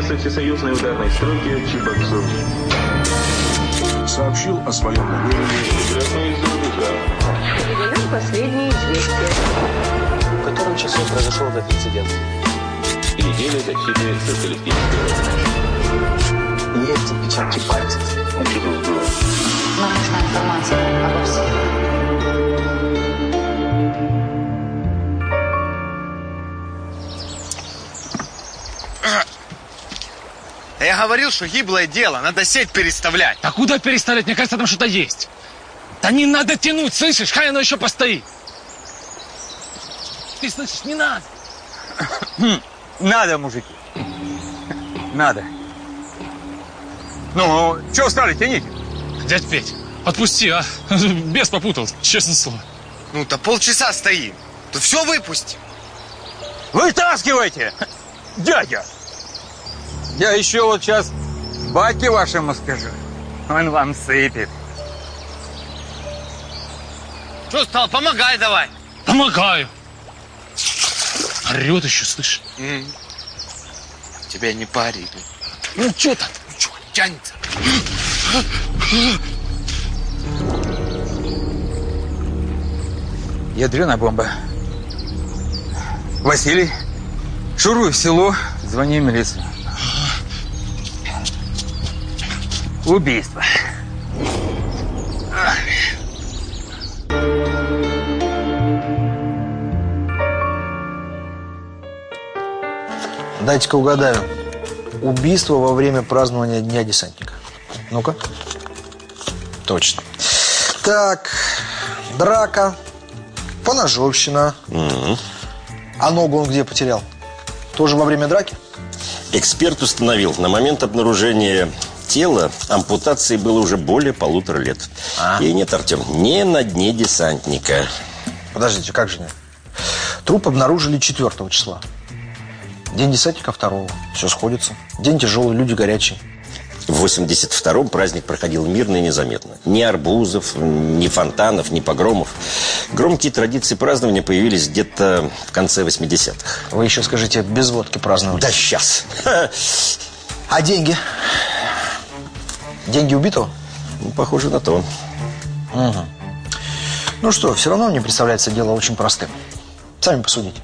место всесоюзной ударной стройки Чебоксур. Сообщил о своем намерении. Передаем последние известия. В котором часу произошел этот инцидент? Неделя защиты социалистической. Есть отпечатки пальцев. Нам нужна информация обо всех. Я говорил, что гиблое дело, надо сеть переставлять. А куда переставлять? Мне кажется, там что-то есть. Да не надо тянуть, слышишь? Хай оно еще постоит. Ты слышишь, не надо. Надо, мужики. Надо. Ну, что стали, тяните. Дядь Петь, отпусти, а? Бес попутался, честное слово. Ну-то полчаса стоим. Тут все выпусти. Вытаскивайте! Дядя! Я еще вот сейчас батьке вашему скажу. Он вам сыпет. Что стал, помогай давай. Помогаю. Орет еще, слышишь? Тебя не парили. Ну, что там? Ну что, тянется? Ядреная бомба. Василий, шуруй в село, звони в милицию. Убийство. Дайте-ка угадаю. Убийство во время празднования Дня десантника. Ну-ка. Точно. Так, драка, поножовщина. А ногу он где потерял? Тоже во время драки? Эксперт установил, на момент обнаружения тела ампутации было уже более полутора лет. И нет, Артем, не на дне десантника. Подождите, как же нет? Труп обнаружили 4 числа. День десантника 2 Все сходится. День тяжелый, люди горячие. В 82-м праздник проходил мирно и незаметно. Ни арбузов, ни фонтанов, ни погромов. Громкие традиции празднования появились где-то в конце 80-х. Вы еще скажите, без водки праздновали. Да сейчас. А деньги? Деньги убитого? Ну, похоже на то. Угу. Ну что, все равно мне представляется дело очень простым. Сами посудите.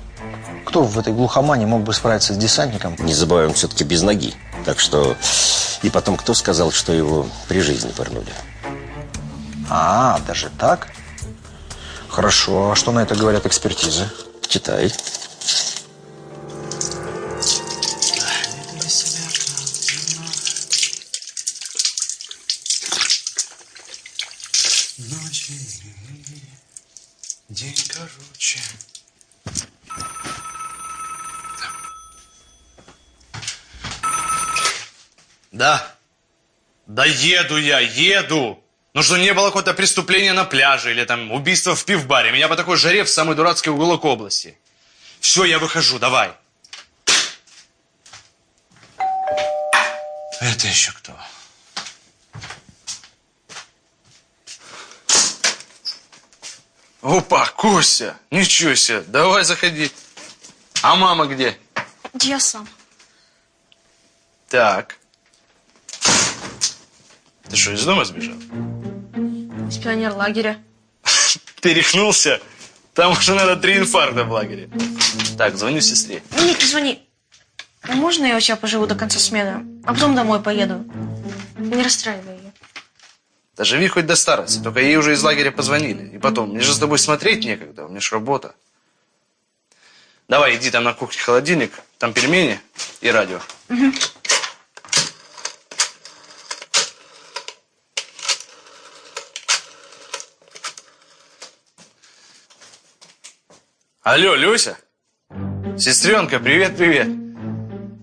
Кто в этой глухомане мог бы справиться с десантником? Не забывай, он все-таки без ноги. Так что... И потом, кто сказал, что его при жизни пырнули? А, даже так? Хорошо. А что на это говорят экспертизы? Читай. День короче. Да. Да еду я, еду. Ну что, не было какого-то преступления на пляже или там убийство в пивбаре. Меня по такой жаре в самый дурацкий уголок области. Все, я выхожу, давай. Это еще кто? Опа, Костя, ничего себе, давай заходи. А мама где? Я сам. Так. Ты что, из дома сбежал? Из пионерлагеря. Ты рехнулся? Там уже, наверное, три инфаркта в лагере. Так, звоню сестре. Ник, звони. Можно я у тебя поживу до конца смены, а потом домой поеду? Не расстраивай ее. Да живи хоть до старости, только ей уже из лагеря позвонили. И потом, мне же с тобой смотреть некогда, у меня ж работа. Давай, иди там на кухне холодильник, там пельмени и радио. Алло, Люся? Сестренка, привет-привет.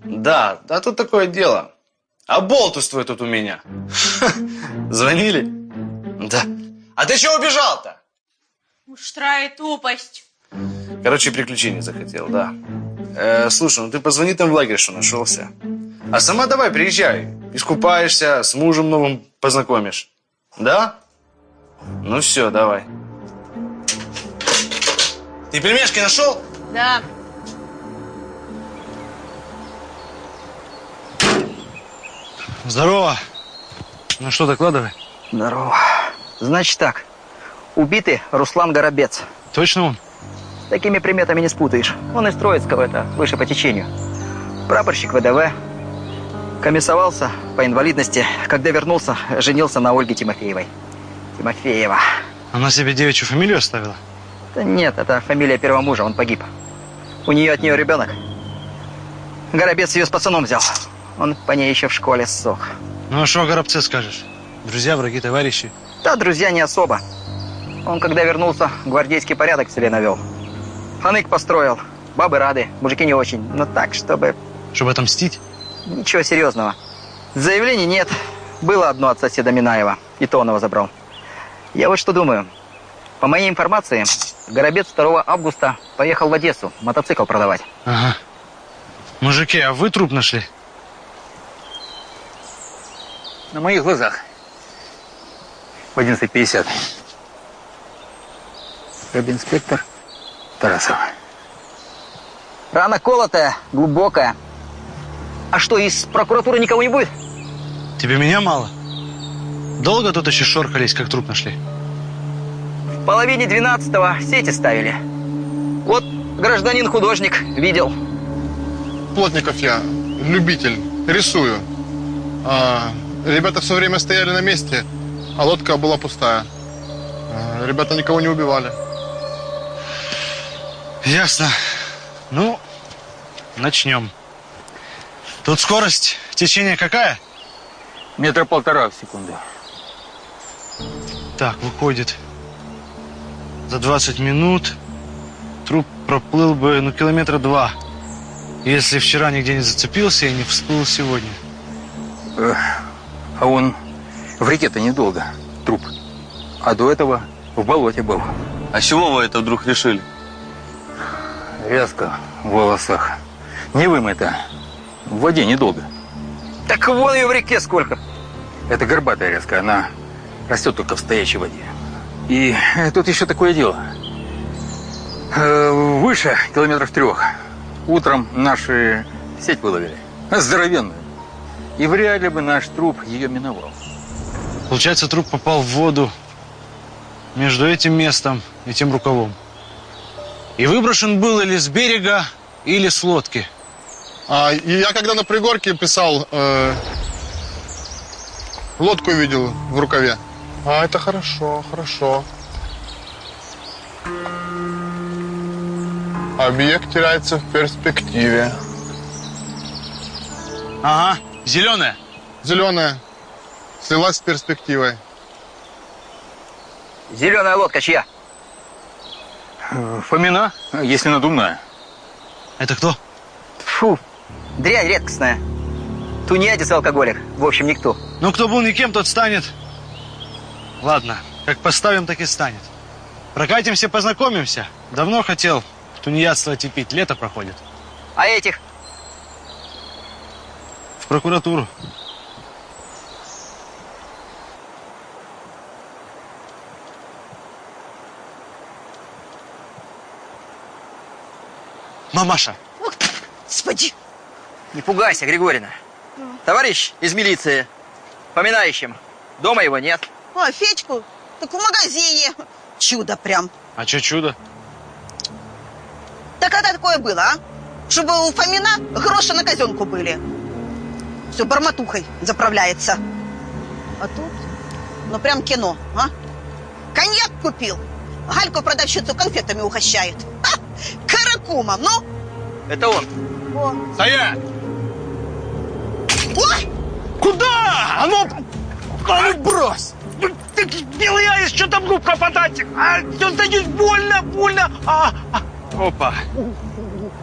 Да, да тут такое дело. А болтус твой тут у меня. Звонили? Да. А ты чего убежал-то? Муштра и тупость. Короче, приключений захотел, да. Э, слушай, ну ты позвони там в лагерь, что нашелся. А сама давай, приезжай. Искупаешься, с мужем новым познакомишь. Да? Ну все, давай. Ты пельмешки нашел? Да. Здорово. Ну что, докладывай. Здорово. Значит так. Убитый Руслан Горобец. Точно он? С такими приметами не спутаешь. Он из Троицкого, это выше по течению. Прапорщик ВДВ. Комиссовался по инвалидности. Когда вернулся, женился на Ольге Тимофеевой. Тимофеева. Она себе девичью фамилию оставила? Да нет, это фамилия первого мужа, он погиб. У нее от нее ребенок. Горобец ее с пацаном взял. Он по ней еще в школе сох. Ну а что о Горобце скажешь? Друзья, враги, товарищи? Да, друзья, не особо. Он, когда вернулся, гвардейский порядок в селе навел. Ханык построил. Бабы рады, мужики не очень. Но так, чтобы... Чтобы отомстить? Ничего серьезного. Заявлений нет. Было одно от соседа Минаева. И то он его забрал. Я вот что думаю. По моей информации, Горобец 2 августа поехал в Одессу мотоцикл продавать. Ага. Мужики, а вы труп нашли? На моих глазах. В 11.50. Рабинспектор Тарасов. Рана колотая, глубокая. А что, из прокуратуры никого не будет? Тебе меня мало? Долго тут еще шоркались, как труп нашли? Половине двенадцатого сети ставили. Вот гражданин-художник видел. Плотников я, любитель, рисую. А, ребята все время стояли на месте, а лодка была пустая. А, ребята никого не убивали. Ясно. Ну, начнем. Тут скорость течения какая? Метра полтора в секунду. Так, выходит, за 20 минут труп проплыл бы, ну, километра два. Если вчера нигде не зацепился и не всплыл сегодня. А он в реке-то недолго, труп. А до этого в болоте был. А с чего вы это вдруг решили? Резко в волосах. Не вымыто. В воде недолго. Так вон ее в реке сколько. Это горбатая резка, она растет только в стоячей воде. И тут еще такое дело. Э, Выше километров трех. Утром наши сеть выловили. Здоровенную. И вряд ли бы наш труп ее миновал. Получается, труп попал в воду между этим местом и тем рукавом. И выброшен был или с берега, или с лодки. А я когда на пригорке писал, э, лодку видел в рукаве. А, это хорошо, хорошо. Объект теряется в перспективе. Ага, зеленая. Зеленая. Слилась с перспективой. Зеленая лодка чья? Фомина, если надумная. Это кто? Фу, дрянь редкостная. Тунеядец алкоголик. В общем, никто. Ну, кто был никем, тот станет. Ладно, как поставим, так и станет. Прокатимся, познакомимся. Давно хотел тунеядство тепить, лето проходит. А этих? В прокуратуру. Мамаша, Господи! Не пугайся, Григорина. Товарищ из милиции, поминающим. Дома его нет. А, Федьку? Так в магазине. Чудо прям. а что чудо? Так когда такое было, а? Чтобы у Фомина гроши на казенку были. Все барматухой заправляется. А тут, ну прям кино, а? Коньяк купил. Гальку продавщицу конфетами угощает. А, каракумом, ну? Это он. О. Стоять! Ой! Куда? А ну, а ну брось! Ну, Ты беляешь, что там ну пропадать? А, все здесь больно, больно. А, а. Опа.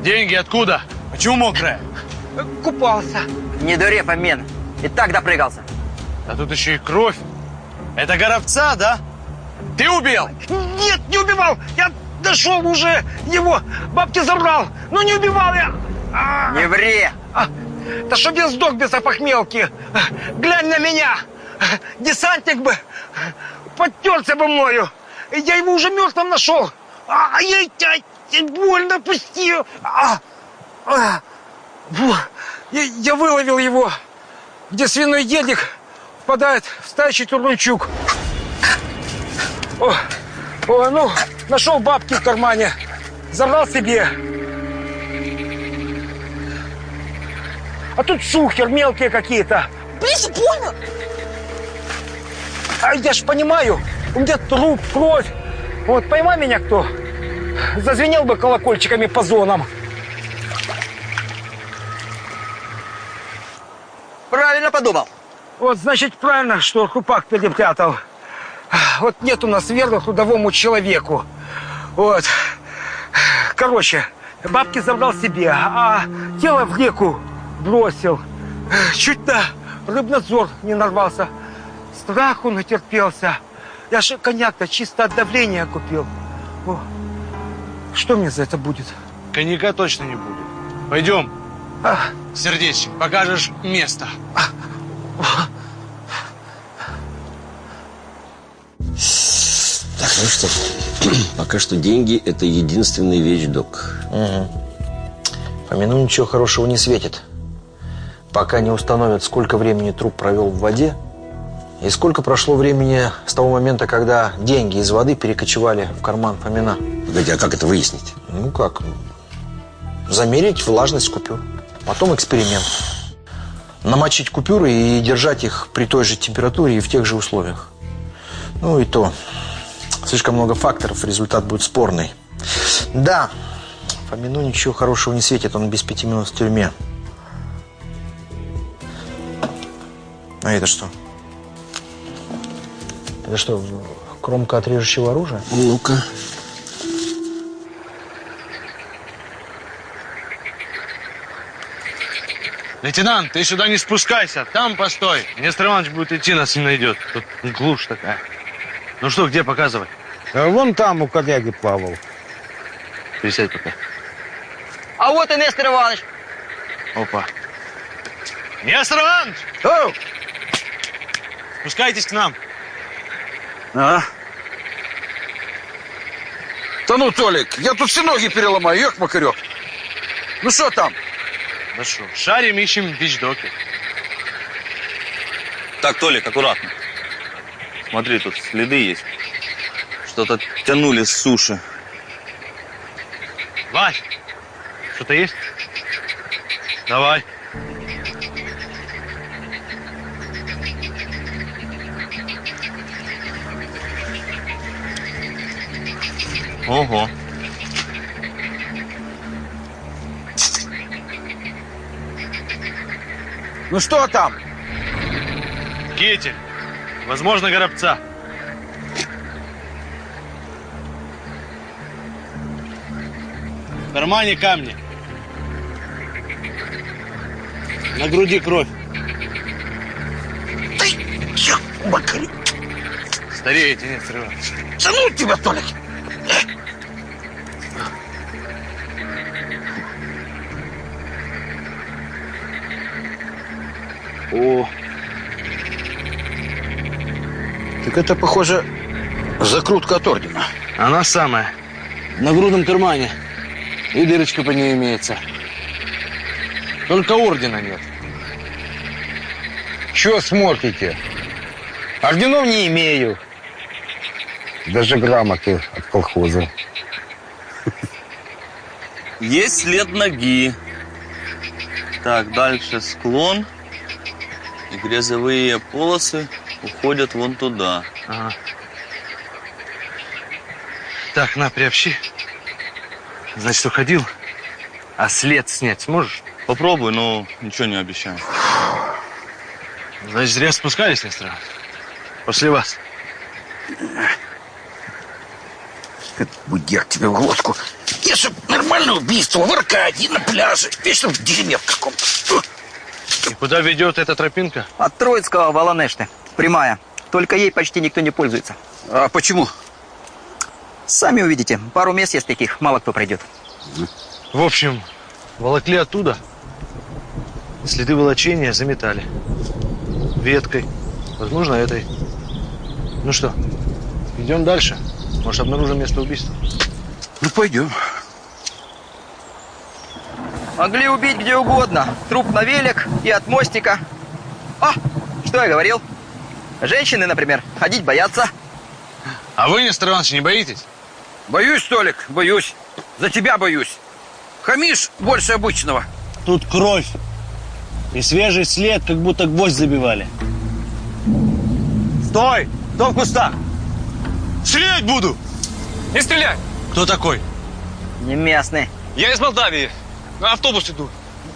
Деньги откуда? Почему мокрая? Купался. Не дуре, помен. И так допрыгался. А тут еще и кровь. Это горобца, да? Ты убил? Нет, не убивал. Я дошел уже его. Бабки забрал. Но не убивал я. А, Не ври! а, да чтоб я сдох без опохмелки. Глянь на меня. Десантник бы подтерся бы мною. Я его уже мертвым нашел. А, я, я, я больно пусти. А, а, я, я выловил его. где свиной ельник впадает в стоячий турнучук. О, о, ну, нашел бабки в кармане. Забрал себе. А тут шухер мелкие какие-то. Блин, больно. А я ж понимаю, у меня труп, кровь. Вот поймай меня кто. Зазвенел бы колокольчиками по зонам. Правильно подумал. Вот, значит, правильно, что хупак перепрятал. Вот нет у нас веры трудовому человеку. Вот. Короче, бабки забрал себе, а тело в реку бросил. Чуть на рыбнадзор не нарвался. Страху натерпелся. Я же коньяк-то чисто от давления купил. О, что мне за это будет? Коньяка точно не будет. Пойдем. Сердечник, покажешь место. Так, ну что, пока что деньги – это единственный вещдок. Угу. Фомину ничего хорошего не светит. Пока не установят, сколько времени труп провел в воде и сколько прошло времени с того момента, когда деньги из воды перекочевали в карман Фомина. Погоди, а как это выяснить? Ну как? Замерить влажность купюр. Потом эксперимент. Намочить купюры и держать их при той же температуре и в тех же условиях. Ну и то. Слишком много факторов, результат будет спорный. Да, Фомину ничего хорошего не светит, он без пяти минут в тюрьме. А это что? Это что, кромка от режущего оружия? Ну-ка. Лейтенант, ты сюда не спускайся, там постой. Нестор Иванович будет идти, нас не найдет. Тут глушь такая. Ну что, где показывай? А вон там у коллеги плавал. Присядь пока. А вот и Нестор Иванович. Опа. Нестор Иванович! О! Спускайтесь к нам. А? Да ну, Толик, я тут все ноги переломаю, ёк макарек. Ну что там? Да что, шарим, ищем вещдоки. Так, Толик, аккуратно. Смотри, тут следы есть. Что-то тянули с суши. Вась, что-то есть? Давай. Ого. Ну что там? Китель. Возможно, горобца. В кармане камни. На груди кровь. Макарек. Стареете, Нестор Иванович. Да ну тебя, Толик. О, Так это, похоже, закрутка от ордена. она самая. На грудном кармане. И дырочка по ней имеется. Только ордена нет. Чего смотрите? Орденов не имею. Даже грамоты от колхоза. Есть след ноги. Так, дальше склон. И грязевые полосы уходят вон туда. Ага. Так, на, приобщи. Значит, уходил. А след снять сможешь? Попробуй, но ничего не обещаю. Значит, зря спускались, Нестор Иванович. После вас. Будер тебе в глотку. Я же нормальное убийство в Аркадии, на пляже. Вечно в дерьме в каком-то. И куда ведет эта тропинка? От Троицкого в Аланешты. Прямая. Только ей почти никто не пользуется. А почему? Сами увидите. Пару мест есть таких. Мало кто пройдет. В общем, волокли оттуда. Следы волочения заметали. Веткой. Возможно, этой. Ну что, идем дальше. Может, обнаружим место убийства. Ну, пойдем. Могли убить где угодно. Труп на велик и от мостика. О, Что я говорил? Женщины, например, ходить боятся. А вы, Нестор Иванович, не боитесь? Боюсь, Толик, боюсь. За тебя боюсь. Хамишь больше обычного. Тут кровь. И свежий след, как будто гвоздь забивали. Стой! Кто в кустах? Стрелять буду! Не стреляй! Кто такой? Не местный. Я из Молдавии. На автобус иду.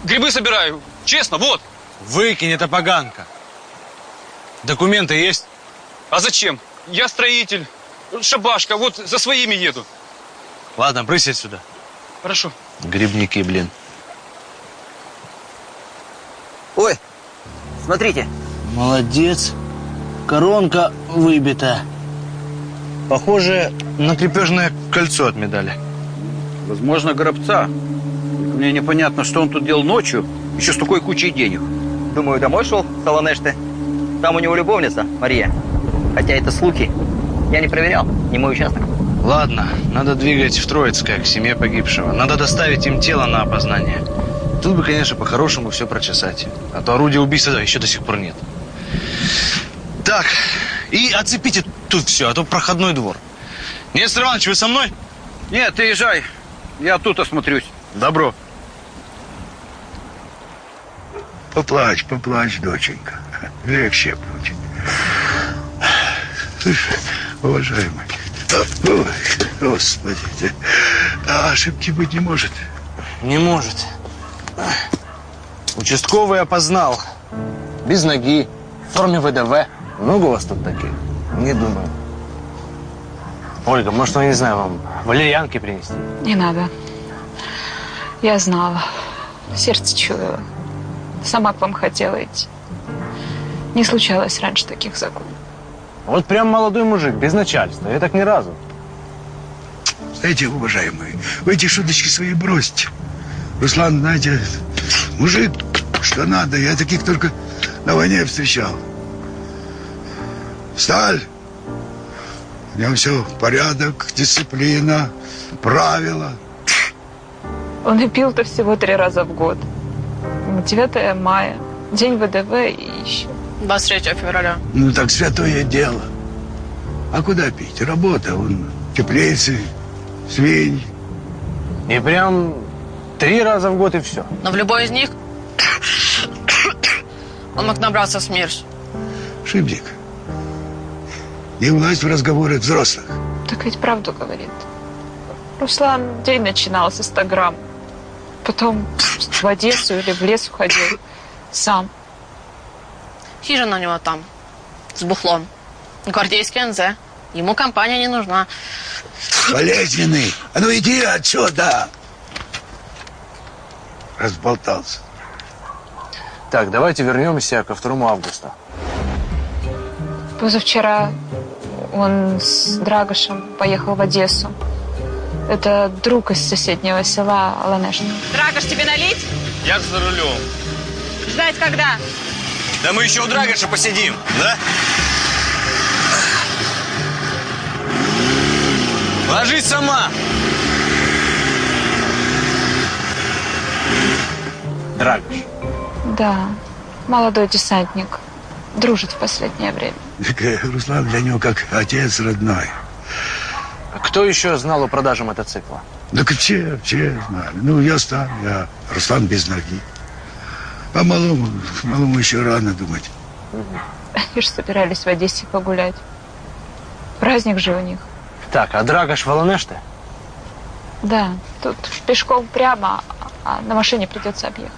Грибы собираю. Честно, вот. Выкинь, это поганка. Документы есть? А зачем? Я строитель. Шабашка, вот за своими еду. Ладно, брысь отсюда. Хорошо. Грибники, блин. Ой, смотрите. Молодец. Коронка выбита. Похоже на крепежное кольцо от медали. Возможно, гробца. Мне непонятно, что он тут делал ночью, еще с такой кучей денег. Думаю, домой шел, Солонешты. Там у него любовница, Мария. Хотя это слухи. Я не проверял, не мой участок. Ладно, надо двигать в Троицкое, к семье погибшего. Надо доставить им тело на опознание. Тут бы, конечно, по-хорошему все прочесать. А то орудия убийства да, еще до сих пор нет. Так, и оцепите тут все, а то проходной двор. Нестор Иванович, вы со мной? Нет, ты езжай. Я тут осмотрюсь. Добро. Поплачь, поплачь, доченька. Легче будет. Слышь, уважаемый, ой, господи, а ошибки быть не может. Не может. Участковый опознал. Без ноги, в форме ВДВ. Много у вас тут таких? Не думаю. Ольга, может, ну, я не знаю, вам валерьянки принести? Не надо. Я знала. Сердце чуяло. Сама к вам хотела идти. Не случалось раньше таких законов. Вот прям молодой мужик, без начальства. Я так ни разу. Знаете, уважаемые, вы эти шуточки свои бросьте. Руслан, знаете, мужик, что надо, я таких только на войне встречал. Сталь. В нем все порядок, дисциплина, правила. Он и пил-то всего три раза в год. 9 мая, день ВДВ и еще. 23 февраля. Ну так святое дело. А куда пить? Работа, он теплицы, свинь. И прям три раза в год и все. Но в любой из них он мог набраться в смерть. Шибдик. Не власть в разговоры взрослых. Так ведь правду говорит. Руслан день начинал со 100 грамм. Потом в Одессу или в лес уходил. Сам. Хижина у него там, с бухлом. Гвардейский НЗ. Ему компания не нужна. Болезненный. А ну иди отсюда. Разболтался. Так, давайте вернемся ко 2 августа. Позавчера он с Драгошем поехал в Одессу. Это друг из соседнего села Ланешна. Драгош, тебе налить? Я за рулем. Ждать когда? Да мы еще у Драгоша посидим, да? Ложись сама. Драгош. Да, молодой десантник. Дружит в последнее время. Так, э, Руслан для него как отец родной. Кто еще знал о продаже мотоцикла? Так все, все знали. Ну, я сам, я Руслан без ноги. А малому, малому еще рано думать. Они же собирались в Одессе погулять. Праздник же у них. Так, а Драгош в Аланеште? Да, тут пешком прямо, а на машине придется объехать.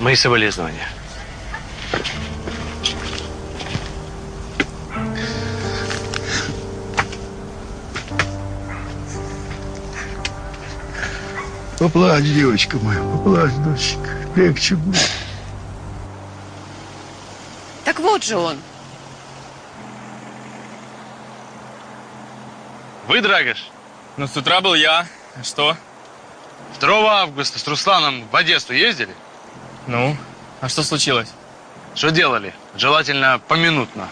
Мои соболезнования. Поплачь, девочка моя, поплачь, доченька. Легче будет. Так вот же он. Вы, Драгош? Ну, с утра был я. А Что? 2 августа с Русланом в Одессу ездили? Ну, а что случилось? Что делали? Желательно поминутно.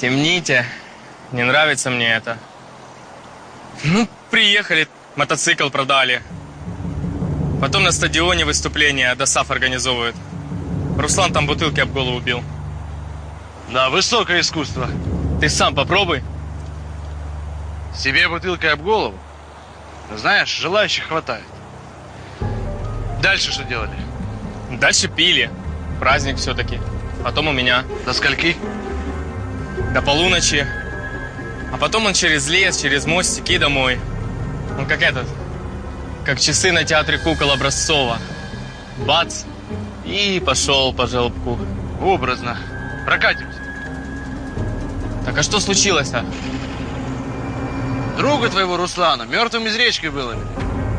Темните. Не нравится мне это. Ну, приехали, мотоцикл продали. Потом на стадионе выступление ДОСАФ организовывает. Руслан там бутылки об голову убил. Да, высокое искусство. Ты сам попробуй. Себе бутылкой об голову. Знаешь, желающих хватает. Дальше что делали? Дальше пили. Праздник все-таки. Потом у меня. До скольки? До полуночи. А потом он через лес, через мостики домой. Он как этот, как часы на театре кукол Образцова. Бац! И пошел по желобку. Образно. Прокатимся. Так а что случилось-то? Друга твоего Руслана мертвым из речки выловили.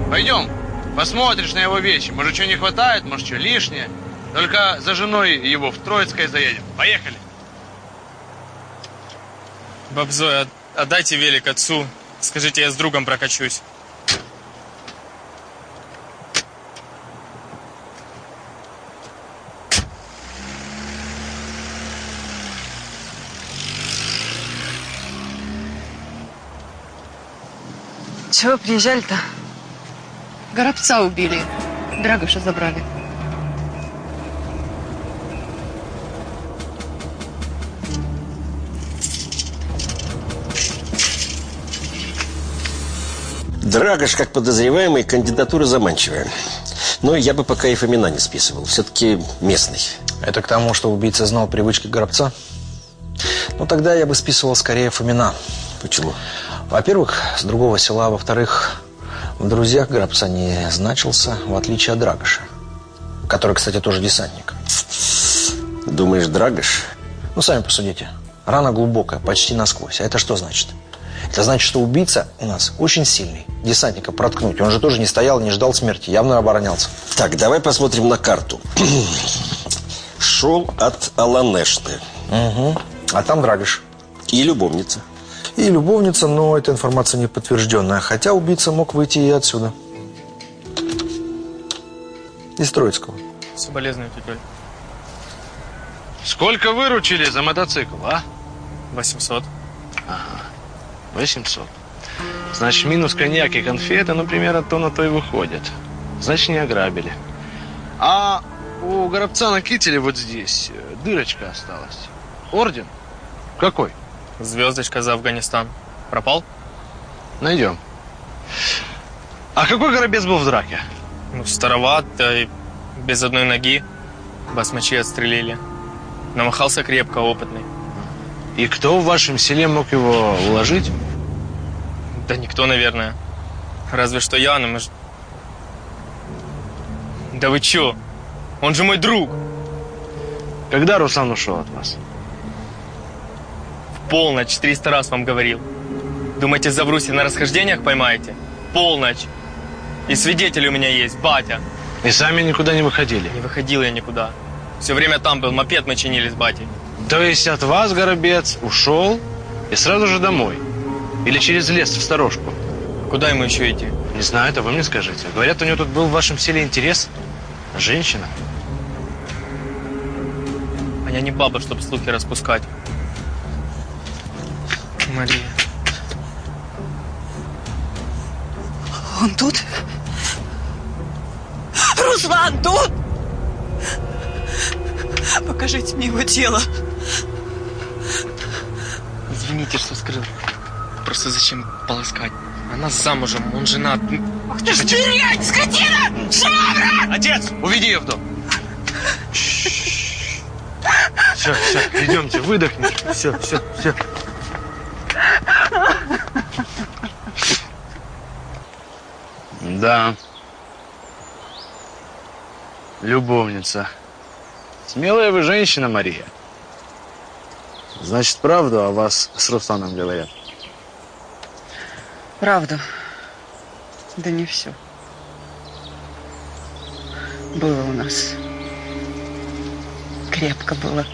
Пойдем, посмотришь на его вещи. Может, что не хватает, может, что лишнее. Только за женой его в Троицкое заедем. Поехали. Бабзой, от- отдайте велик отцу. Скажите, я с другом прокачусь. Чего приезжали-то? Горобца убили. Драгоша забрали. Драгош, как подозреваемый, кандидатура заманчивая. Но я бы пока и Фомина не списывал. Все-таки местный. Это к тому, что убийца знал привычки Горобца? Ну, тогда я бы списывал скорее Фомина. Почему? Во-первых, с другого села. Во-вторых, в друзьях Горобца не значился, в отличие от Драгоша. Который, кстати, тоже десантник. Думаешь, Драгош? Ну, сами посудите. Рана глубокая, почти насквозь. А это что значит? Это значит, что убийца у нас очень сильный. Десантника проткнуть. Он же тоже не стоял, не ждал смерти. Явно оборонялся. Так, давай посмотрим на карту. Шел от Аланешты. Угу. А там Драгош. И любовница. И любовница, но эта информация не подтвержденная. Хотя убийца мог выйти и отсюда. Из Троицкого. Соболезную, тетя Оль. Сколько выручили за мотоцикл, а? 800. Ага. 800. Значит, минус коньяк и конфеты, ну, примерно то на то и выходит. Значит, не ограбили. А у Горобца на кителе вот здесь э, дырочка осталась. Орден? Какой? Звездочка за Афганистан. Пропал? Найдем. А какой Горобец был в драке? Ну, староват, да и без одной ноги. Басмачи отстрелили. Намахался крепко, опытный. И кто в вашем селе мог его уложить? Да никто, наверное. Разве что я, но мы ж... Да вы чё? Он же мой друг. Когда Руслан ушел от вас? Полночь, 300 раз вам говорил. Думаете, заврусь и на расхождениях поймаете? Полночь. И свидетель у меня есть, батя. И сами никуда не выходили? Не выходил я никуда. Все время там был, мопед мы чинили с батей. То есть от вас Горобец ушел и сразу же домой? Или через лес в сторожку? Куда ему еще идти? Не знаю, это вы мне скажите. Говорят, у него тут был в вашем селе интерес. Женщина. А я не баба, чтобы слухи распускать. Мария. Он тут? Руслан тут? Покажите мне его тело. Извините, что скрыл. Просто зачем полоскать? Она замужем, он женат. Ах ты ж дрянь, скотина! Швабра! Отец, уведи ее в дом. Все, все, идемте, выдохни. Все, все, все. Да. Любовница. Смелая вы женщина, Мария. Значит, правду о вас с Русланом говорят. Правду. Да не все. Было у нас. Крепко было.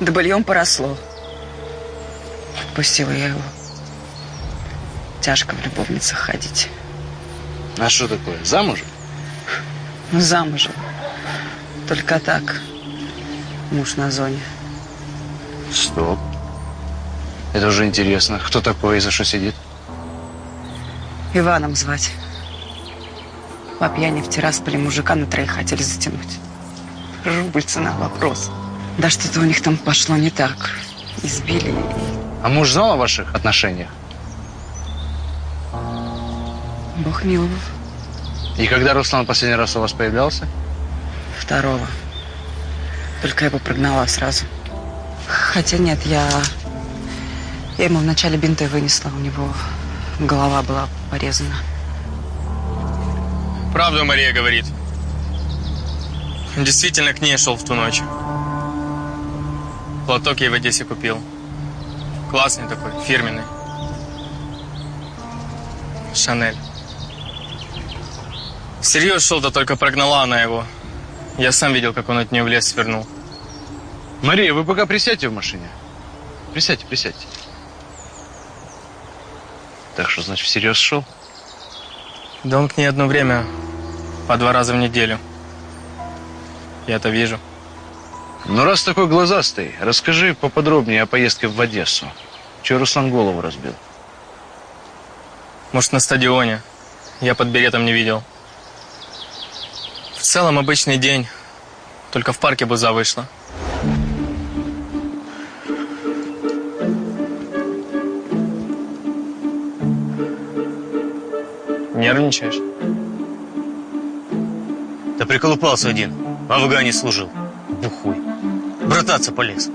Да быльем поросло. Отпустила я его. Тяжко в любовницах ходить. А что такое, замужем? Ну, замужем. Только так. Муж на зоне. Стоп. Это уже интересно. Кто такой и за что сидит? Иваном звать. По пьяни в Тирасполе мужика на троих хотели затянуть. Рубльца на вопрос. Да что-то у них там пошло не так. Избили. А муж знал о ваших отношениях? Бог миловал. И когда Руслан последний раз у вас появлялся? Второго. Только я его прогнала сразу. Хотя нет, я... Я ему вначале бинты вынесла. У него голова была порезана. Правду Мария говорит. Действительно к ней шел в ту ночь. Платок ей в Одессе купил. Классный такой, фирменный. Шанель. Всерьез шел, да только прогнала она его. Я сам видел, как он от нее в лес свернул. Мария, вы пока присядьте в машине. Присядьте, присядьте. Так что, значит, всерьез шел? Да он к ней одно время по два раза в неделю. Я это вижу. Ну, раз такой глазастый, расскажи поподробнее о поездке в Одессу. Чего Руслан голову разбил? Может, на стадионе. Я под беретом не видел. В целом обычный день. Только в парке буза вышла. Нервничаешь? Да приколупался один. В Афгане служил. Бухой. Брататься полез.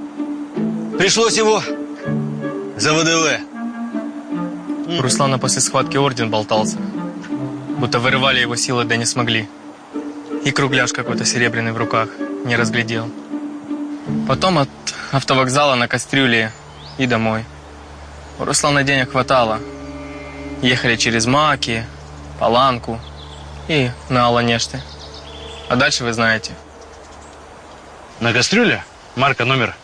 Пришлось его за ВДВ. У Руслана после схватки орден болтался. Будто вырывали его силы, да не смогли. И кругляш какой-то серебряный в руках. Не разглядел. Потом от автовокзала на кастрюле и домой. У Руслана денег хватало. Ехали через Маки, Паланку и на Аланешты. А дальше вы знаете. На кастрюле? Марка, номер?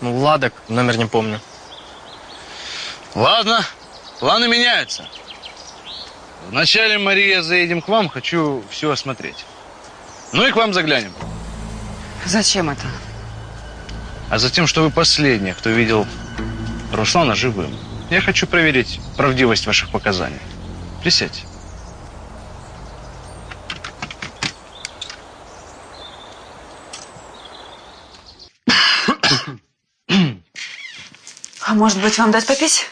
Ну, Ладок, номер не помню. Ладно, планы меняются. Вначале, Мария, заедем к вам, хочу все осмотреть. Ну и к вам заглянем. Зачем это? А затем, что вы последняя, кто видел Руслана живым. Я хочу проверить правдивость ваших показаний. Присядьте. А может быть, вам дать попить?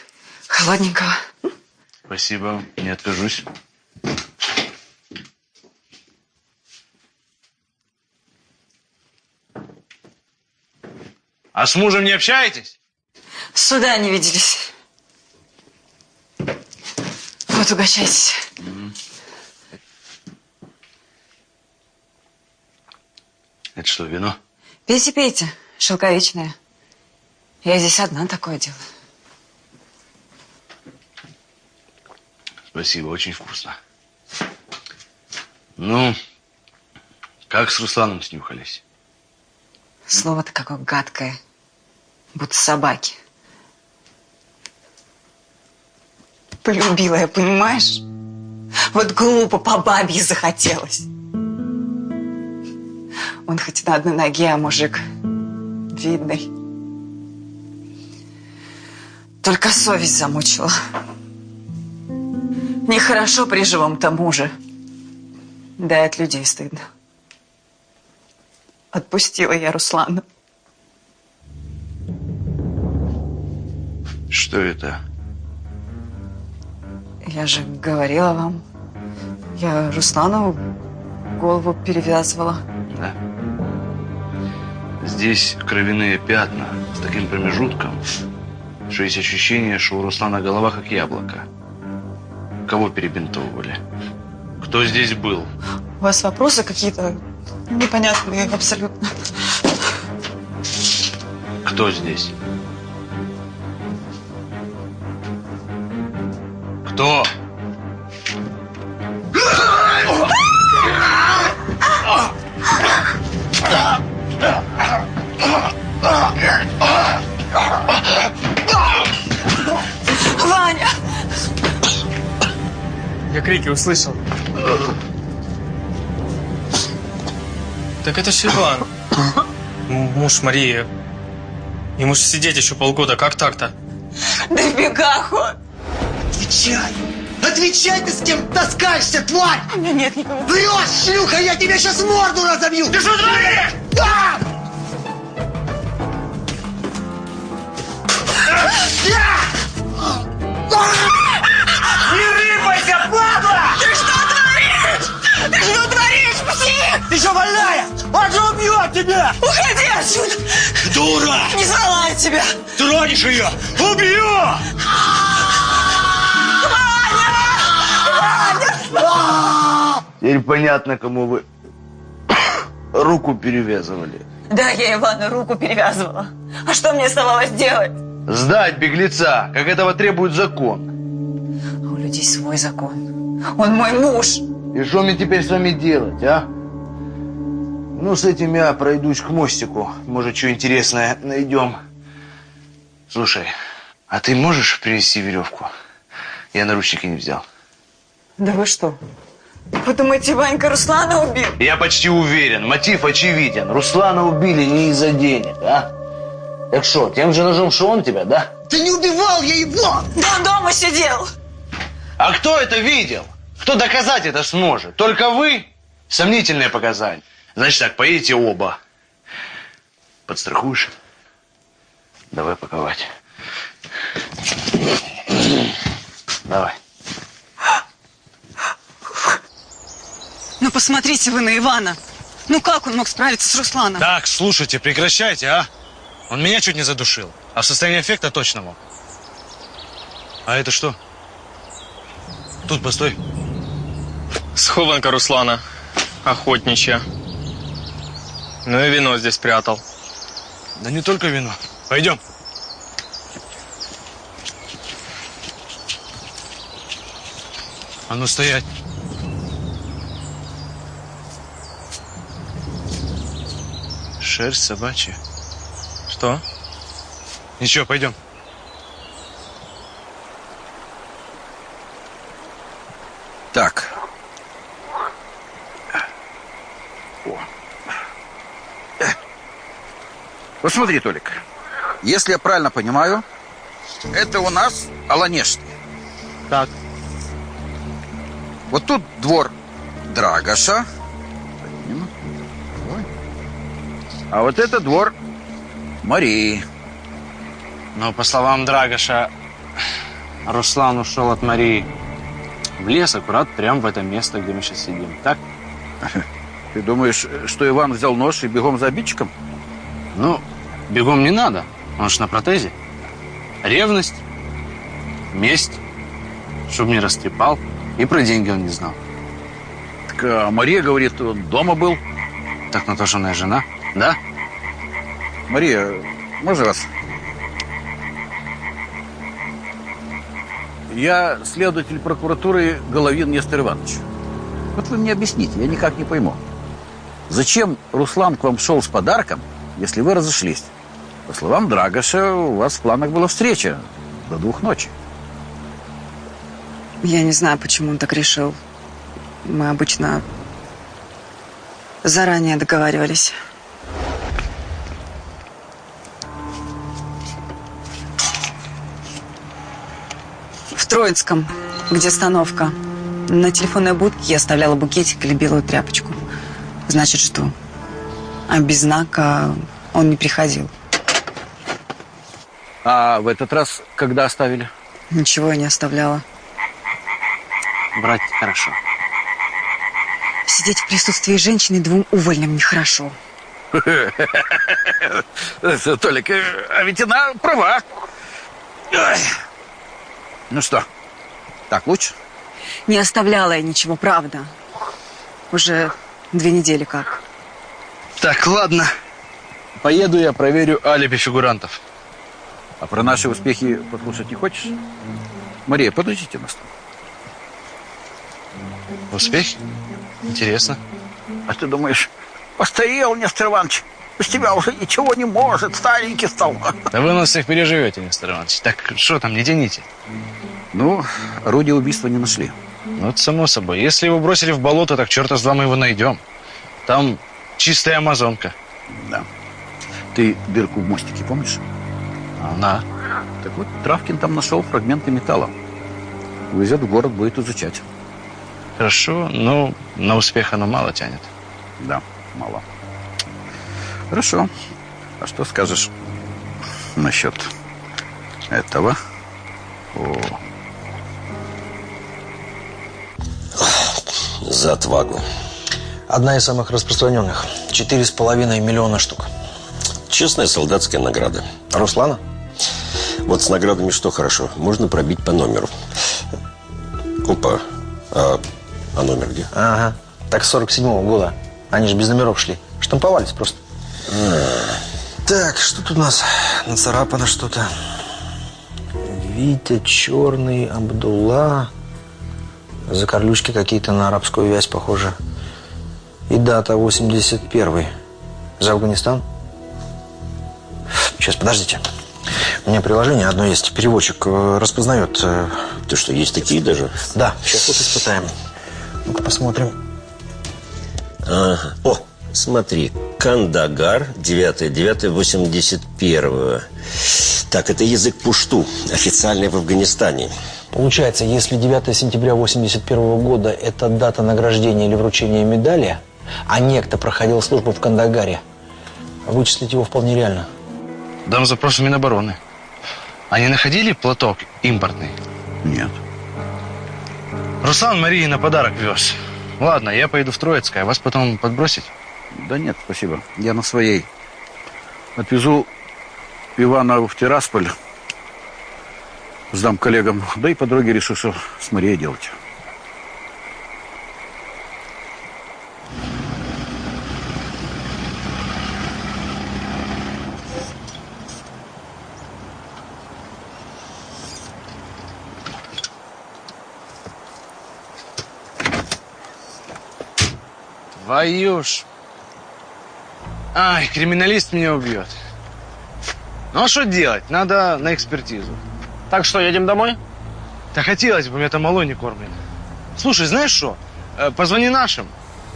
Холодненького. Спасибо, не откажусь. А с мужем не общаетесь? Суда не виделись. Вот, угощайтесь. Это что, вино? Пейте, пейте. Шелковичное. Я здесь одна такое дело. Спасибо, очень вкусно. Ну, как с Русланом снюхались? Слово-то какое гадкое. Будто собаки. Полюбила я, понимаешь? Вот глупо по бабье захотелось. Он хоть на одной ноге, а мужик видный. Только совесть замучила. Нехорошо при живом-то муже. Да и от людей стыдно. Отпустила я Руслана. Что это? Я же говорила вам. Я Руслану голову перевязывала. Да. Здесь кровяные пятна с таким промежутком, что есть ощущение, что у Руслана голова как яблоко. Кого перебинтовывали? Кто здесь был? У вас вопросы какие-то непонятные абсолютно. Кто здесь? Кто? Ваня! Я крики услышал. Так это ж Иван. Муж Марии. Ему же сидеть еще полгода. Как так-то? Да в бегах он. Отвечай! Отвечай ты с кем таскаешься, тварь! А нет, нет, никого. Врешь, шлюха, я тебе сейчас морду разобью! Ты что творишь? Да! А! Не рыпайся, падла! Ты что творишь? Ты что творишь, псих? Ты что, больная? Он же убьет тебя! Уходи отсюда! Дура! Не звала я тебя! Тронешь ее! Убью! Теперь понятно, кому вы руку перевязывали. Да, я Ивану руку перевязывала. А что мне оставалось делать? Сдать беглеца, как этого требует закон. А у людей свой закон. Он мой муж. И что мне теперь с вами делать, а? Ну, с этим я пройдусь к мостику. Может, что интересное найдем. Слушай, а ты можешь привезти веревку? Я наручники не взял. Да вы что? Вы думаете, Ванька Руслана убил? Я почти уверен, мотив очевиден. Руслана убили не из-за денег, а? Так что, тем же ножом, что он тебя, да? Ты не убивал я его! Да он дома сидел! А кто это видел? Кто доказать это сможет? Только вы? Сомнительные показания. Значит так, поедете оба. Подстрахуешь? Давай паковать. Давай. Посмотрите вы на Ивана. Ну как он мог справиться с Русланом? Так, слушайте, прекращайте, а? Он меня чуть не задушил. А в состоянии эффекта точно мог. А это что? Тут постой. Схованка Руслана. Охотничья. Ну и вино здесь прятал. Да не только вино. Пойдем. А ну стоять. Шерсть собачья. Что? Ничего, пойдем. Так. Вот смотри, Толик. Если я правильно понимаю, это у нас Аланешный. Так. Вот тут двор Драгоша. А вот это двор Марии. Но по словам Драгоша, Руслан ушел от Марии в лес аккурат прямо в это место, где мы сейчас сидим. Так? Ты думаешь, что Иван взял нож и бегом за обидчиком? Ну, бегом не надо. Он ж на протезе. Ревность, месть, чтобы не растрепал. И про деньги он не знал. Так а Мария говорит, он дома был. Так на то, что она жена, да? Мария, можно вас? Я следователь прокуратуры Головин Нестор Иванович. Вот вы мне объясните, я никак не пойму. Зачем Руслан к вам шел с подарком, если вы разошлись? По словам Драгоша, у вас в планах была встреча до двух ночи. Я не знаю, почему он так решил. Мы обычно заранее договаривались. Троицком, где остановка. На телефонной будке я оставляла букетик или белую тряпочку. Значит, что? А без знака он не приходил. А в этот раз когда оставили? Ничего я не оставляла. Брать хорошо. Сидеть в присутствии женщины двум увольням нехорошо. Толик, а ведь она права. Ну что, так лучше? Не оставляла я ничего, правда. Уже две недели как. Так, ладно. Поеду я проверю алиби фигурантов. А про наши успехи послушать не хочешь? Мария, подождите нас. Успехи? Интересно. А ты думаешь, постоял Нестор Иванович? Без тебя уже ничего не может, старенький стал. Да вы нас всех переживете, Нестор Иванович. Так что там, не тяните. Ну, орудия убийства не нашли. Ну, это само собой. Если его бросили в болото, так черта с два мы его найдем. Там чистая амазонка. Да. Ты дырку в мостике помнишь? Она. Так вот, Травкин там нашел фрагменты металла. Увезет в город, будет изучать. Хорошо, но на успех оно мало тянет. Да, мало. Хорошо. А что скажешь насчет Этого. О, За отвагу. Одна из самых распространенных. Четыре с половиной миллиона штук. Честная солдатская награда. Руслана? Вот с наградами что хорошо? Можно пробить по номеру. Опа. А, а номер где? Ага. Так с 47-го года. Они же без номеров шли. Штамповались просто. Так, что тут у нас? Нацарапано что-то. Витя, Черный, Абдулла. Закорлючки какие-то на арабскую вязь похожи. И дата 81-й. За Афганистан? Сейчас, подождите. У меня приложение одно есть. Переводчик э, распознает. э, Ты что, есть такие даже? Да, сейчас вот испытаем. Ну-ка посмотрим. Ага. О, смотри. Кандагар, 9-9-81. Так, это язык пушту, официальный в Афганистане. Получается, если 9 сентября 81 года это дата награждения или вручения медали, а некто проходил службу в Кандагаре, вычислить его вполне реально. Дам запрос в Минобороны. Они находили платок импортный? Нет. Руслан Марии на подарок вез. Ладно, я поеду в Троицкое, вас потом подбросить? Да нет, спасибо. Я на своей. Отвезу Ивана в Тирасполь. Сдам коллегам. Да и по дороге решу, что с Марией делать. Твою ж. Ай, криминалист меня убьет. Ну а что делать? Надо на экспертизу. Так что, едем домой? Да хотелось бы, меня там малой не кормлен. Слушай, знаешь что? Э, Позвони нашим.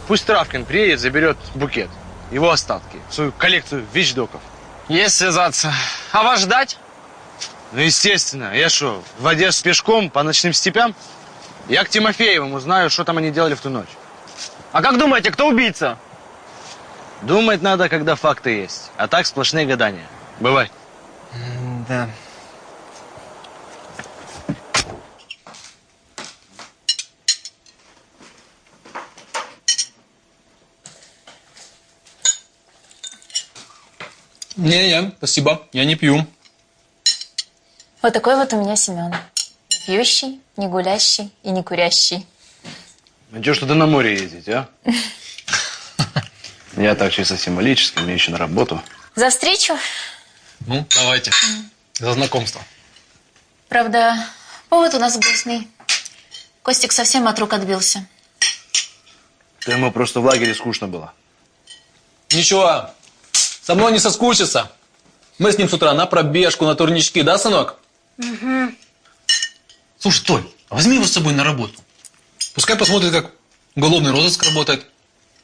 Пусть Травкин приедет, заберет букет. Его остатки. Свою коллекцию вещдоков. Есть связаться. А вас ждать? Ну, естественно. Я что, в Одессу пешком по ночным степям? Я к Тимофеевым узнаю, что там они делали в ту ночь. А как думаете, кто убийца? Думать надо, когда факты есть. А так сплошные гадания. Бывай. Да. Не-не, спасибо, я не пью. Вот такой вот у меня Семен. Не пьющий, не гулящий и не курящий. Ну, что ж туда на море ездить, а? Я так чисто символически, мне еще на работу. За встречу. Ну, давайте. За знакомство. Правда, повод у нас грустный. Костик совсем от рук отбился. Да ему просто в лагере скучно было. Ничего, со мной не соскучится. Мы с ним с утра на пробежку, на турнички, да, сынок? Угу. Слушай, Толь, а возьми его с собой на работу. Пускай посмотрит, как уголовный розыск работает.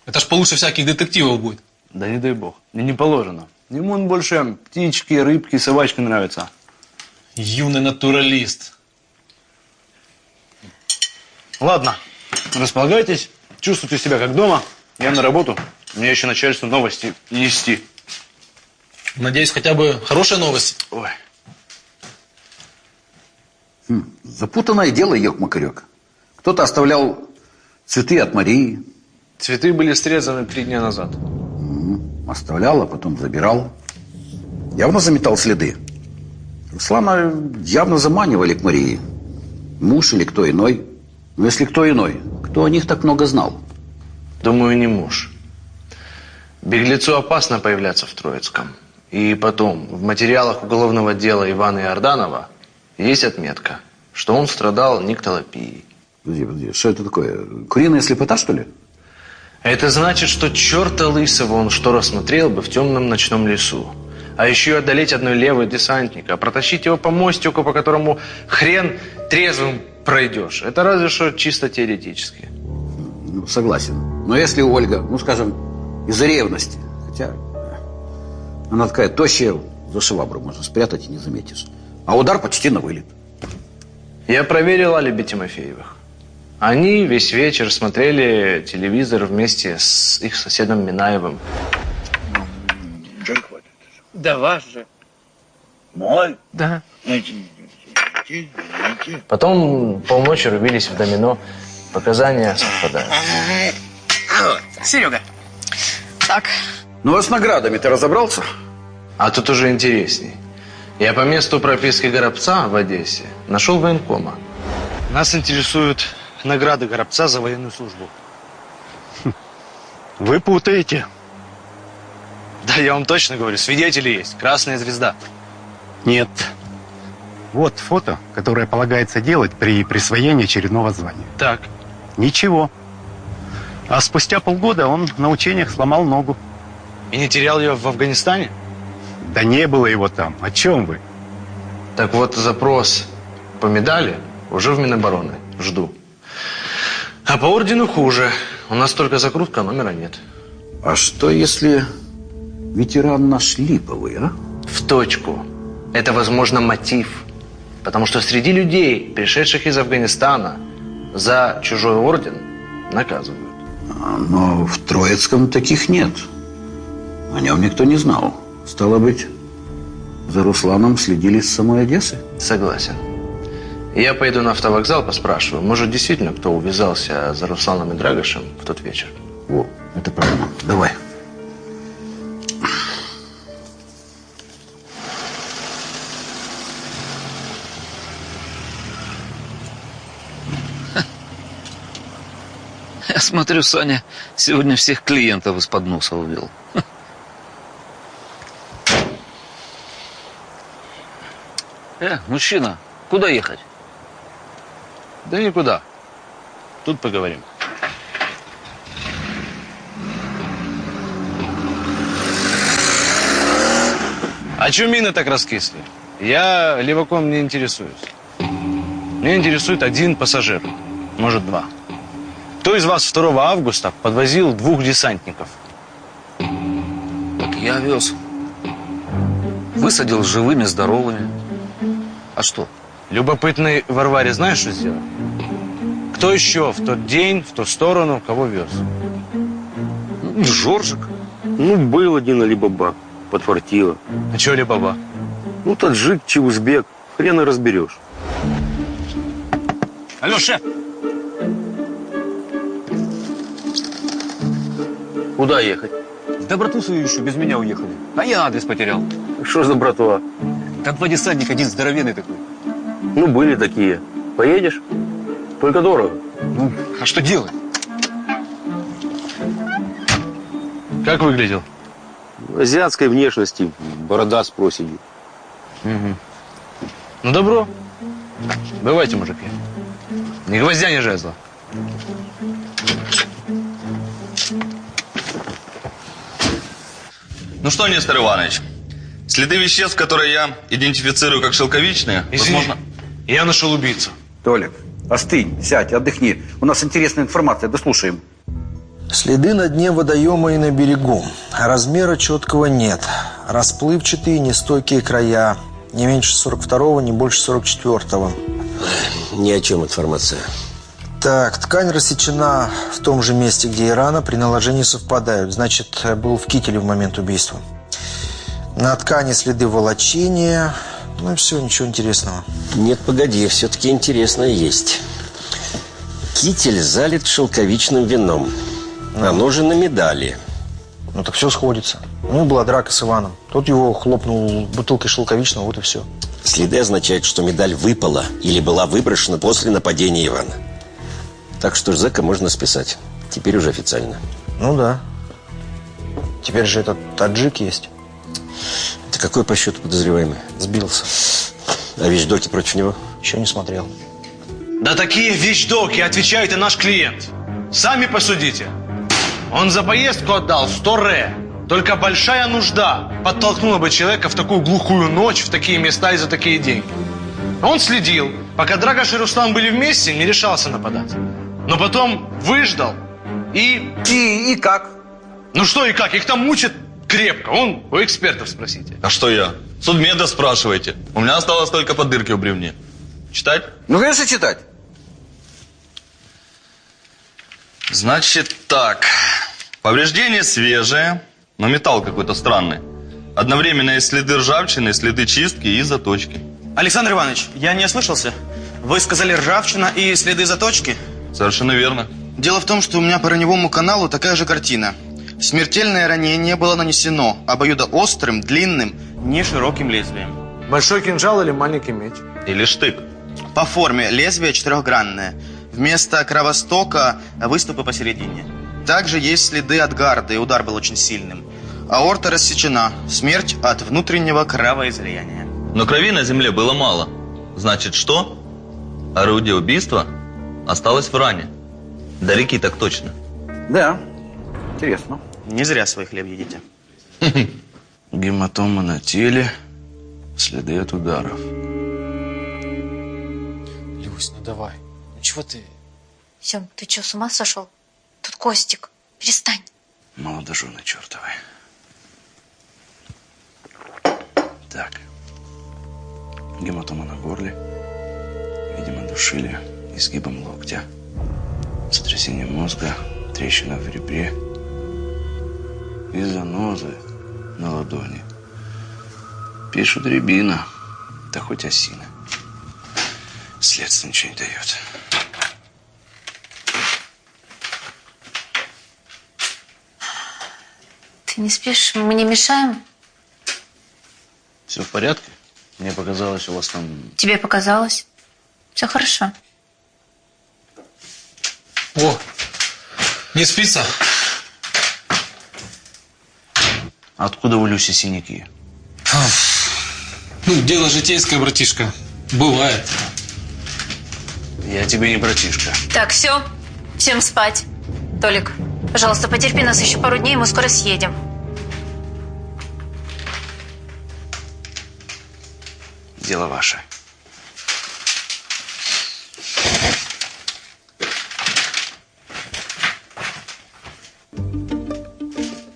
Это ж получше всяких детективов будет. Да не дай бог. Мне не положено. Ему он больше птички, рыбки, собачки нравятся. Юный натуралист. Ладно, располагайтесь, чувствуйте себя как дома. Я на работу. Мне еще начальство новости нести. Надеюсь, хотя бы хорошая новость. Ой. Хм, запутанное дело, Ёк-Макарёк. Кто-то оставлял цветы от Марии. Цветы были срезаны три дня назад. Оставлял, а потом забирал. Явно заметал следы. Руслана явно заманивали к Марии. Муж или кто иной. Но если кто иной, кто о них так много знал? Думаю, не муж. Беглецу опасно появляться в Троицком. И потом, в материалах уголовного дела Ивана Иорданова есть отметка, что он страдал никтолопией. Подожди, подожди, что это такое? Куриная слепота, что ли? Это значит, что черта лысого он что рассмотрел бы в темном ночном лесу. А еще и одолеть одной левой десантника, протащить его по мостику, по которому хрен трезвым пройдешь. Это разве что чисто теоретически. Ну, согласен. Но если Ольга, ну, скажем, из-за ревности, хотя она такая тощая, за швабру можно спрятать и не заметишь. А удар почти на вылет. Я проверил алиби Тимофеевых. Они весь вечер смотрели телевизор вместе с их соседом Минаевым. Да ваш же. Мой? Да. Потом полночи рубились в домино. Показания совпадают. Серега. Так. Ну а с наградами ты разобрался? А тут уже интересней. Я по месту прописки Горобца в Одессе нашел военкома. Нас интересуют награды Горобца за военную службу. Вы путаете. Да, я вам точно говорю, свидетели есть. Красная звезда. Нет. Вот фото, которое полагается делать при присвоении очередного звания. Так. Ничего. А спустя полгода он на учениях сломал ногу. И не терял ее в Афганистане? Да не было его там. О чем вы? Так вот, запрос по медали уже в Минобороны. Жду. А по ордену хуже. У нас только закрутка, номера нет. А что если ветеран наш липовый, а? В точку. Это, возможно, мотив. Потому что среди людей, пришедших из Афганистана, за чужой орден наказывают. А, Но в Троицком таких нет. О нем никто не знал. Стало быть, за Русланом следили с самой Одессы? Согласен. Я пойду на автовокзал, поспрашиваю. Может, действительно кто увязался за Русланом и Драгошем в тот вечер? О, это правильно. Давай. Я смотрю, Саня сегодня всех клиентов из-под носа увел. Э, мужчина, куда ехать? Да никуда. Тут поговорим. А чё мины так раскисли? Я леваком не интересуюсь. Меня интересует один пассажир, может два. Кто из вас 2 августа подвозил двух десантников? Я вез. Высадил живыми, здоровыми. А что? Любопытный Варваре знаешь, что сделал? Кто еще в тот день, в ту сторону, кого вез? Жоржик. Ну, был один Алибаба, подфартило. А что Алибаба? Ну, таджик, чи узбек, хрена разберешь. Алло, шеф! Куда ехать? Да брату свою еще без меня уехали. А я адрес потерял. Что за братва? Там два десантника, один здоровенный такой. Ну, были такие. Поедешь? Только дорого. Ну, а что делать? Как выглядел? Азиатской внешности, борода с проседью. Угу. Ну, добро. Бывайте, мужики. Ни гвоздя, ни жезла. Ну что, Нестор Иванович, следы веществ, которые я идентифицирую как шелковичные, Извини, возможно... я нашел убийцу. Толик, остынь, сядь, отдохни. У нас интересная информация, дослушаем. Следы на дне водоема и на берегу. Размера четкого нет. Расплывчатые, нестойкие края. Не меньше 42-го, не больше 44-го. Ни о чем информация. Так, ткань рассечена в том же месте, где и рана, при наложении совпадают. Значит, был в кителе в момент убийства. На ткани следы волочения. Ну и все, ничего интересного. Нет, погоди, все-таки интересное есть. Китель залит шелковичным вином. Оно же на медали. Ну так все сходится. Ну и была драка с Иваном. Тот его хлопнул бутылкой шелковичного, вот и все. Следы означают, что медаль выпала или была выброшена после нападения Ивана. Так что Зека можно списать. Теперь уже официально. Ну да. Теперь же этот таджик есть. Это какой по счету подозреваемый? Сбился. А вещдоки против него? Еще не смотрел. Да такие вещдоки отвечает и наш клиент. Сами посудите. Он за поездку отдал 100 ре. Только большая нужда подтолкнула бы человека в такую глухую ночь, в такие места и за такие деньги. Он следил, пока Драгош и Руслан были вместе, не решался нападать. Но потом выждал и... И, и как? Ну что и как? Их там мучат крепко. Он у экспертов спросите. А что я? Судмеда спрашивайте. У меня осталось только по дырке в бревне. Читать? Ну, конечно, читать. Значит так. Повреждение свежее, но металл какой-то странный. Одновременно есть следы ржавчины, следы чистки и заточки. Александр Иванович, я не ослышался? Вы сказали ржавчина и следы заточки? Совершенно верно. Дело в том, что у меня по раневому каналу такая же картина. Смертельное ранение было нанесено обоюдоострым, длинным, не широким лезвием. Большой кинжал или маленький меч? Или штык? По форме лезвие четырехгранное. Вместо кровостока выступы посередине. Также есть следы от гарды, удар был очень сильным. Аорта рассечена. Смерть от внутреннего кровоизлияния. Но крови на земле было мало. Значит, что? Орудие убийства осталось в ране. Далеки так точно. Да, интересно. Не зря свой хлеб едите. Гематома на теле, следы от ударов. Люсь, ну давай. Ну чего ты? Сем, ты что, с ума сошел? Тут Костик. Перестань. Молодожены чертовы. Так. Гематома на горле. Видимо, душили изгибом локтя. Сотрясение мозга, трещина в ребре. И занозы на ладони. Пишут рябина, да хоть осина. Следствие ничего не дает. Ты не спишь? Мы не мешаем? Все в порядке? Мне показалось, у вас там... Тебе показалось? Все хорошо. О, не спится? Откуда у Люси синяки? Ну, дело житейское, братишка. Бывает. Я тебе не братишка. Так, все. Всем спать. Толик, пожалуйста, потерпи нас еще пару дней, мы скоро съедем. Дело ваше.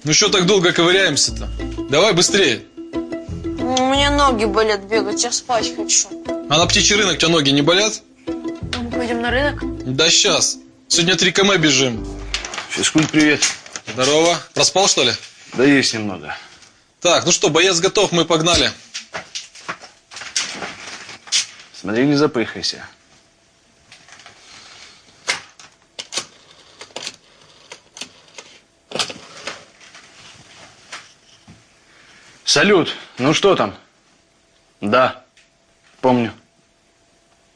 Ну что так долго ковыряемся-то? Давай быстрее. У меня ноги болят бегать, я спать хочу. А на птичий рынок у тебя ноги не болят? Мы пойдем на рынок? Да сейчас. Сегодня 3 км бежим. Физкульт, привет. Здорово. Проспал, что ли? Да есть немного. Так, ну что, боец готов, мы погнали. Смотри, не запыхайся. Салют, ну что там? Да, помню.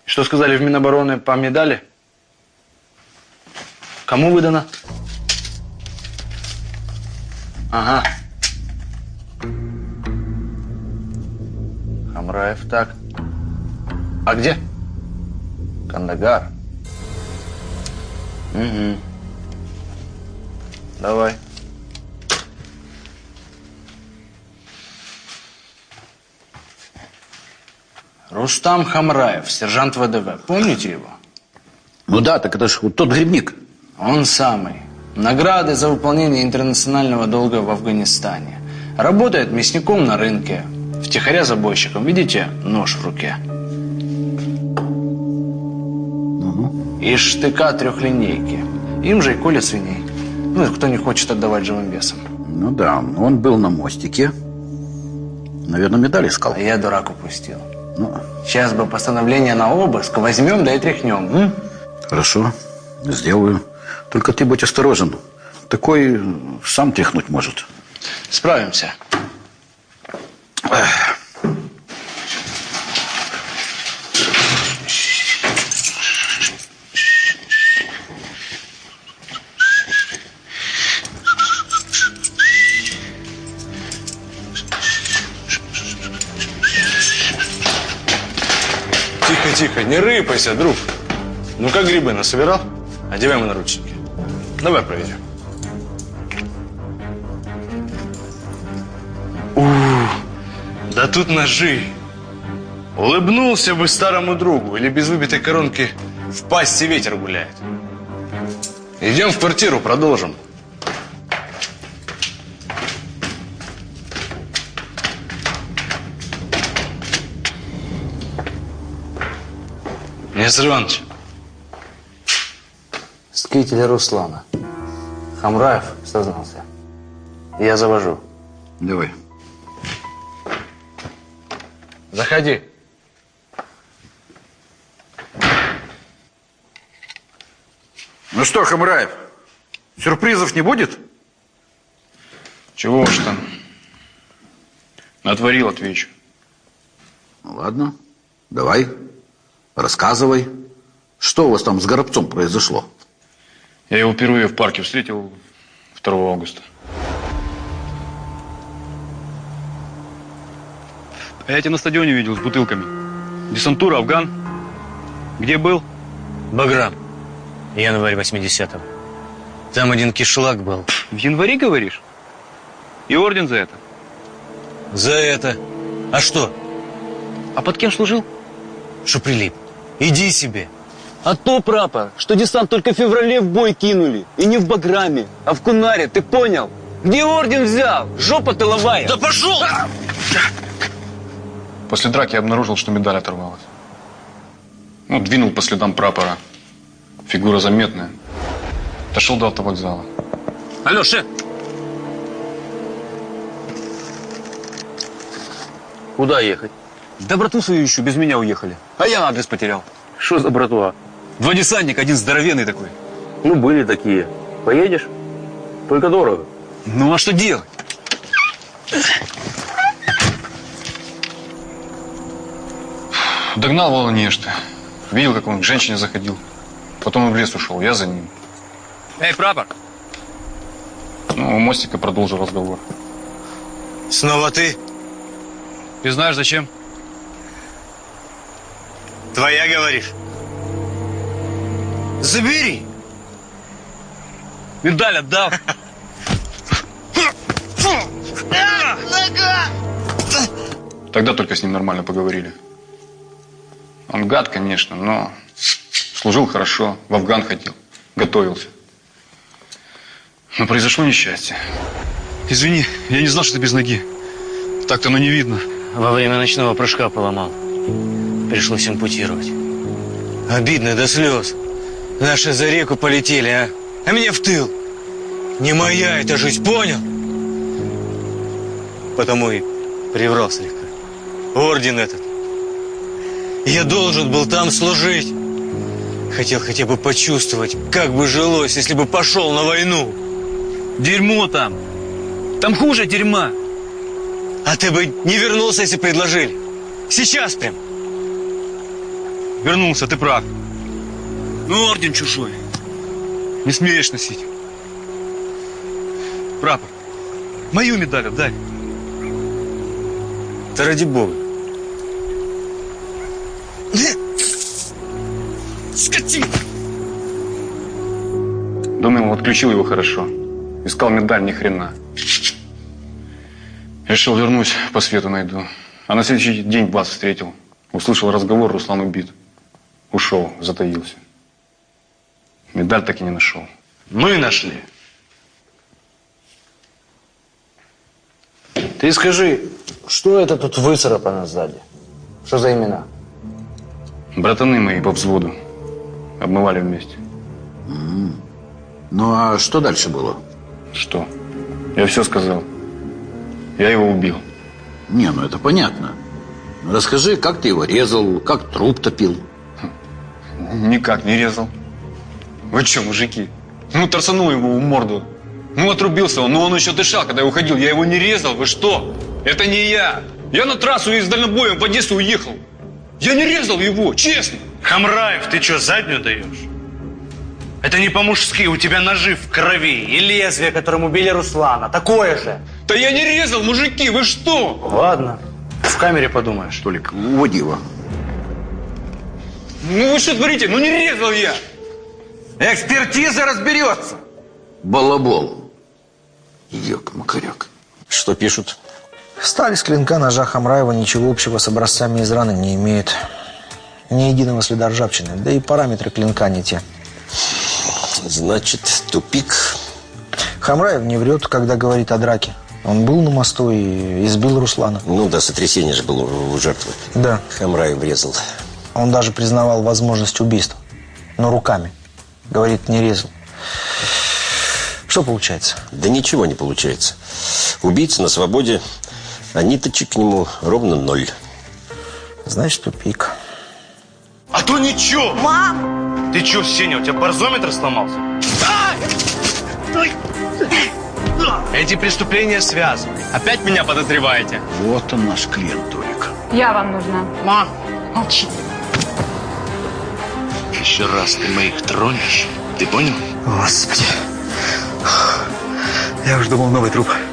Что сказали в Минобороны по медали? Кому выдано? Ага. Хамраев, так. А где? Кандагар. Угу. Давай. Рустам Хамраев, сержант ВДВ. Помните его? Ну да, так это же вот тот грибник. Он самый. Награды за выполнение интернационального долга в Афганистане. Работает мясником на рынке. Втихаря забойщиком. Видите, нож в руке. Из штыка трехлинейки. Им же и колят свиней. Ну, кто не хочет отдавать живым весом. Ну да, он был на мостике. Наверное, медаль искал. А я дурак упустил. Сейчас бы постановление на обыск. Возьмем, да и тряхнем. м? Хорошо, сделаю. Только ты будь осторожен. Такой сам тряхнуть может. Справимся. Тихо, не рыпайся, друг. Ну как грибы насобирал? Одеваем наручники. Давай проверим. У, да тут ножи. Улыбнулся бы старому другу или без выбитой коронки в пасти ветер гуляет. Идем в квартиру, продолжим. Нестор Иванович. С кителя Руслана. Хамраев сознался. Я завожу. Давай. Заходи. Ну что, Хамраев, сюрпризов не будет? Чего уж там. Натворил, отвечу. Ну, ладно, давай, рассказывай. Что у вас там с Горобцом произошло? Я его впервые в парке встретил 2 августа. А я тебя на стадионе видел с бутылками. Десантура, Афган. Где был? Баграм. Январь 80-го. Там один кишлак был. В январе, говоришь? И орден за это? За это. А что? А под кем служил? Что прилип? Иди себе. А то, прапор, что десант только в феврале в бой кинули. И не в Баграме, а в Кунаре, ты понял? Где орден взял? Жопа тыловая. Да пошел! После драки я обнаружил, что медаль оторвалась. Ну, двинул по следам прапора. Фигура заметная. Дошел до автовокзала. Алло, шеф! Куда ехать? Да братву свою ищу, без меня уехали. А я адрес потерял. Что за братва? Два десантника, один здоровенный такой. Ну, были такие. Поедешь? Только дорого. Ну, а что делать? Догнал Вова нечто. Видел, как он к женщине заходил. Потом он в лес ушел, я за ним. Эй, прапор! Ну, у мостика продолжил разговор. Снова ты? Ты знаешь, зачем? Твоя, говоришь? Забери! Медаль отдал. Тогда только с ним нормально поговорили. Он гад, конечно, но служил хорошо, в Афган ходил, готовился. Но произошло несчастье. Извини, я не знал, что ты без ноги. Так-то оно не видно. Во время ночного прыжка поломал. Пришлось ампутировать. Обидно до слез. Наши за реку полетели, а? А мне в тыл. Не моя эта жизнь, понял? Потому и приврал слегка. Орден этот. Я должен был там служить. Хотел хотя бы почувствовать, как бы жилось, если бы пошел на войну. Дерьмо там. Там хуже дерьма. А ты бы не вернулся, если предложили. Сейчас прям. Вернулся, ты прав. Ну, орден чужой. Не смеешь носить. Прапор, мою медаль отдай. Да ради бога. Скотина! Думал, отключил его хорошо. Искал медаль, ни хрена. Решил вернусь, по свету найду. А на следующий день вас встретил. Услышал разговор, Руслан убит. Ушел, затаился. Медаль так и не нашел. Мы нашли. Ты скажи, что это тут выцарапано сзади? Что за имена? Братаны мои по взводу. Обмывали вместе. Ну, а что дальше было? Что? Я все сказал. Я его убил. Не, ну это понятно. Ну, Расскажи, как ты его резал, как труп топил. Никак не резал. Вы что, мужики? Ну, торсанул его в морду. Ну, отрубился он, но он еще дышал, когда я уходил. Я его не резал, вы что? Это не я. Я на трассу из дальнобоем в Одессу уехал. Я не резал его, честно. Хамраев, ты что, заднюю даешь? Это не по-мужски, у тебя ножи в крови и лезвие, которым убили Руслана. Такое же. Да я не резал, мужики, вы что? Ладно, в камере подумаешь. Толик, уводи его. Ну вы что творите? Ну не резал я. Экспертиза разберется. Балабол. Ёк-макарёк. Что пишут? Сталь с клинка ножа Хамраева ничего общего с образцами из раны не имеет. Ни единого следа ржавчины, да и параметры клинка не те. Значит, тупик. Хамраев не врет, когда говорит о драке. Он был на мосту и избил Руслана. Ну да, сотрясение же было у у жертвы. Да. Хамраев врезал. Он даже признавал возможность убийства. Но руками. Говорит, не резал. Что получается? Да ничего не получается. Убийца на свободе, а ниточек к нему ровно ноль. Значит, тупик. А то ничего! Мам! Ты что, Сеня, у тебя барзометр сломался? Эти преступления связаны. Опять меня подозреваете? Вот он наш клиент, Толик. Я вам нужна. Мам, молчи. Еще раз ты моих тронешь, ты понял? Господи. Я уж думал, новый труп.